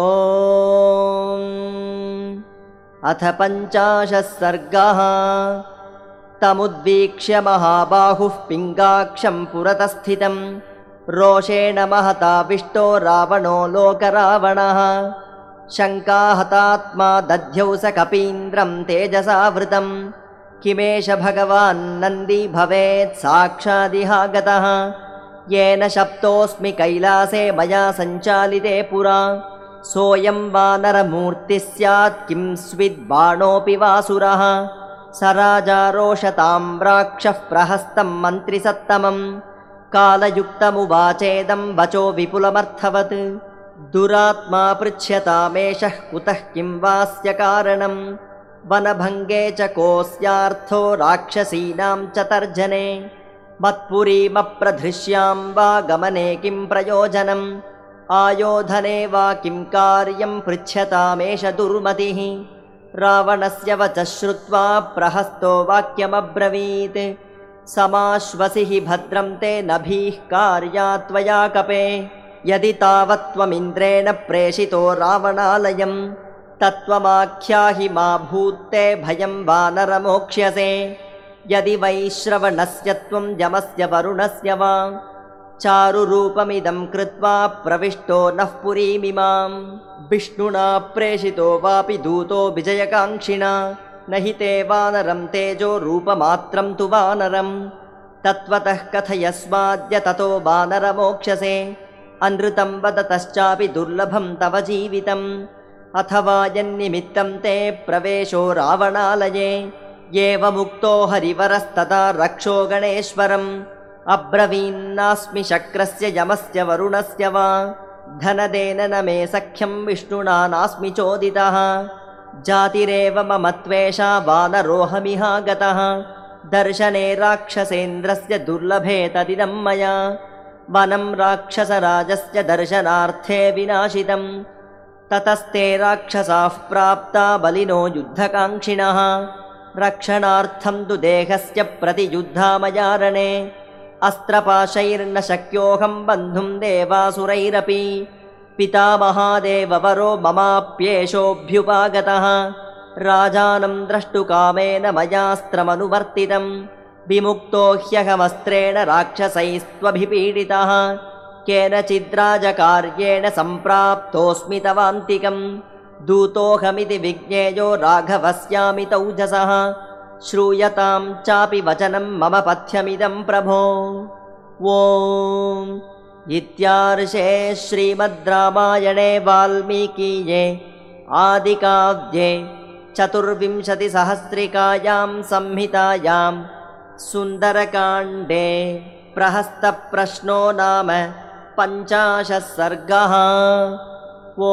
ॐ अथ पञ्चाशः सर्गः तमुद्वीक्ष्य महाबाहुः पिङ्गाक्षं पुरतस्थितं रोषेण महताविष्टो रावणो लोकरावणः शङ्काहतात्मा दध्यौ स कपीन्द्रं तेजसावृतं किमेष भगवान्नन्दी भवेत् साक्षादिहागतः येन शप्तोऽस्मि कैलासे मया सञ्चालिते पुरा सोऽयं वानरमूर्तिः स्यात् किं स्विद्बाणोऽपि वासुरः? स राजारोषताम्राक्षः प्रहस्तं मन्त्रिसत्तमं। कालयुक्तमुवाचेदं वचो विपुलमर्थवत्। दुरात्मा पृच्छ्यतामेषः कुतः किं वास्य कारणं? वनभङ्गे च कोऽस्यार्थो राक्षसीनां च तर्जने। मत्पुरीमप्रधृष्यां वा गमने किं प्रयोजनम् आयोधने वा किं कार्यं पृच्छ्यतामेष दुर्मतिः। रावणस्य वचः श्रुत्वा प्रहस्तो वाक्यमब्रवीत्। समाश्वसि भद्रं ते नभीः कार्या त्वया कपे। यदि तावत्त्वमिन्द्रेण प्रेषितो रावणालयं तत्त्वमाख्याहि मा भूत्ते भयं वानरमोक्ष्यसे यदि वैश्रवणस्य त्वं यमस्य वरुणस्य वा चारुरूपमिदं कृत्वा प्रविष्टो नः पुरीमिमां विष्णुना प्रेषितो वापि दूतो विजयकाङ्क्षिणा। न हि ते वानरं तेजो रूपमात्रं तु वानरं तत्त्वतः कथयस्माद्य ततो वानरमोक्षसे अनृतं वदतश्चापि दुर्लभं तव जीवितम्। अथवा यन्निमित्तं ते प्रवेशो रावणालये। एवमुक्तो हरिवरस्तदा रक्षो गणेश्वरम् अब्रवीन्नास्मि शक्रस्य यमस्य वरुणस्य वा। धनदेन न मे सख्यं विष्णुना नास्मि चोदितः। जातिरेव मम त्वेषा वानरोहमिहागतः दर्शने राक्षसेन्द्रस्य दुर्लभे तदिदं मया। वनं राक्षसराजस्य दर्शनार्थे विनाशितं ततस्ते राक्षसाः प्राप्ता बलिनो युद्धकाङ्क्षिणः। रक्षणार्थं तु देहस्य प्रतियुद्धामयारणे अस्त्रपाशैर्न शक्योऽहं बन्धुं देवासुरैरपि। पिता महादेववरो ममाप्येषोऽभ्युपागतः राजानं द्रष्टुकामेन मयास्त्रमनुवर्तितं। विमुक्तो ह्यहमस्त्रेण राक्षसैस्त्वभिपीडितः। केनचिद्राजकार्येण सम्प्राप्तोऽस्मि तवान्तिकं दूतोऽहमिति विज्ञेयो राघवस्यामि तौजसः श्रूयतां चापि वचनं मम पथ्यमिदं प्रभो। ॐ इत्यार्षे श्रीमद् रामायणे वाल्मीकीये आदिकाव्ये चतुर्विंशतिसहस्रिकायां संहितायां सुन्दरकाण्डे प्रहस्तप्रश्नो नाम पञ्चाशः सर्गः ॐ